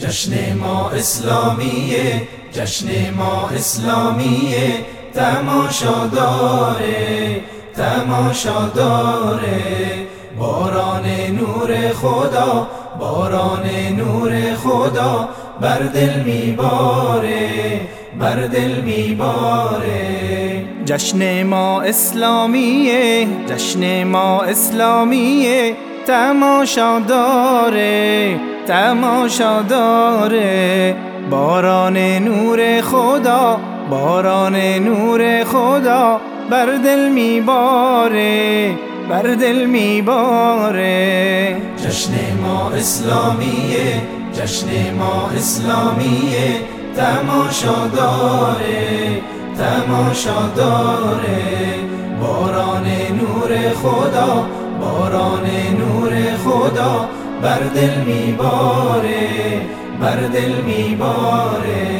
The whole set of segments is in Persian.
جشن ما اسلامیه جشن ما اسلامیه تماشا داره تماشا داره. باران نور خدا باران نور خدا بر دل میباره بر دل میباره. جشن ما اسلامیه جشن ما اسلامیه. تماشا داره تماشا داره. باران نور خدا باران نور خدا بر دل میباره بر دل میباره. جشن ما اسلامیه جشن ما اسلامیه. تماشا داره تماشا داره. باران نور خدا خدا بر دل میباره بر دل میباره.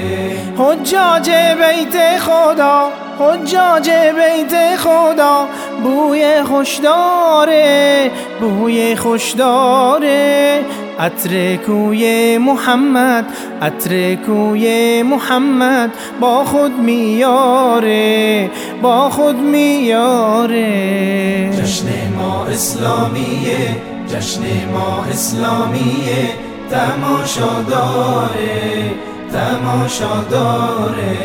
حجاج بیت خدا حجاج بیت خدا بوی خوش داره بوی خوش داره. عطر کوی محمد عطر کوی محمد با خود میاره با خود میاره. جشن ما اسلامیه جشن ما اسلامیه تماشا داره تماشا داره.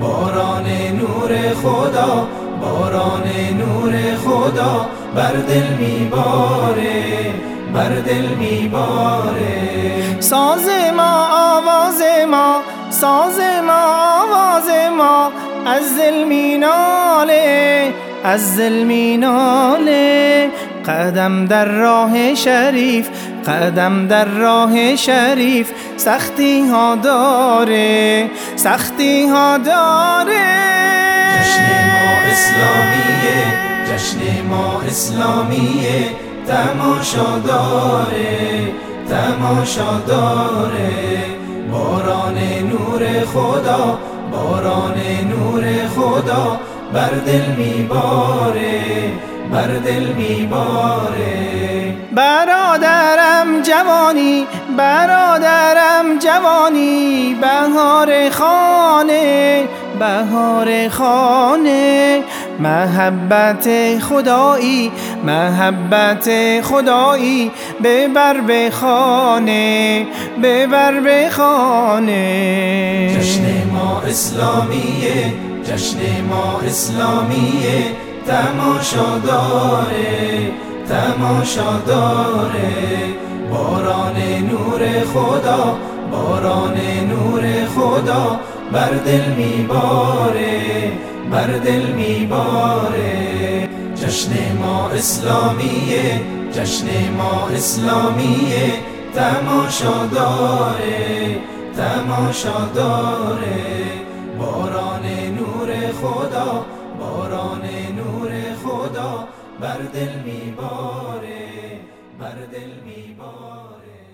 باران نور خدا باران نور خدا بر دل میباره بر دل میباره. ساز ما آواز ما ساز ما آواز ما از دل میناله. از دل قدم در راه شریف قدم در راه شریف. سختی ها داره سختی ها داره. جشن ما اسلامیه جشن ما اسلامیه. تماشا داره تماشا داره. باران نور خدا باران نور خدا. بر دل میباره بر دل میباره برادرم جوانی برادرم جوانی بهار خانه بهار خانه. محبت خدایی محبت خدایی ببر به خانه ببر به خانه. جشن ما اسلامیه جشن ما اسلامیه تماشا داره تماشا داره. باران نور خدا باران نور خدا بر دل میباره بر دل میباره. جشن ما اسلامیه جشن ما اسلامیه تماشا داره تماشا داره. باران نور خدا بر دل میباره بر دل میباره.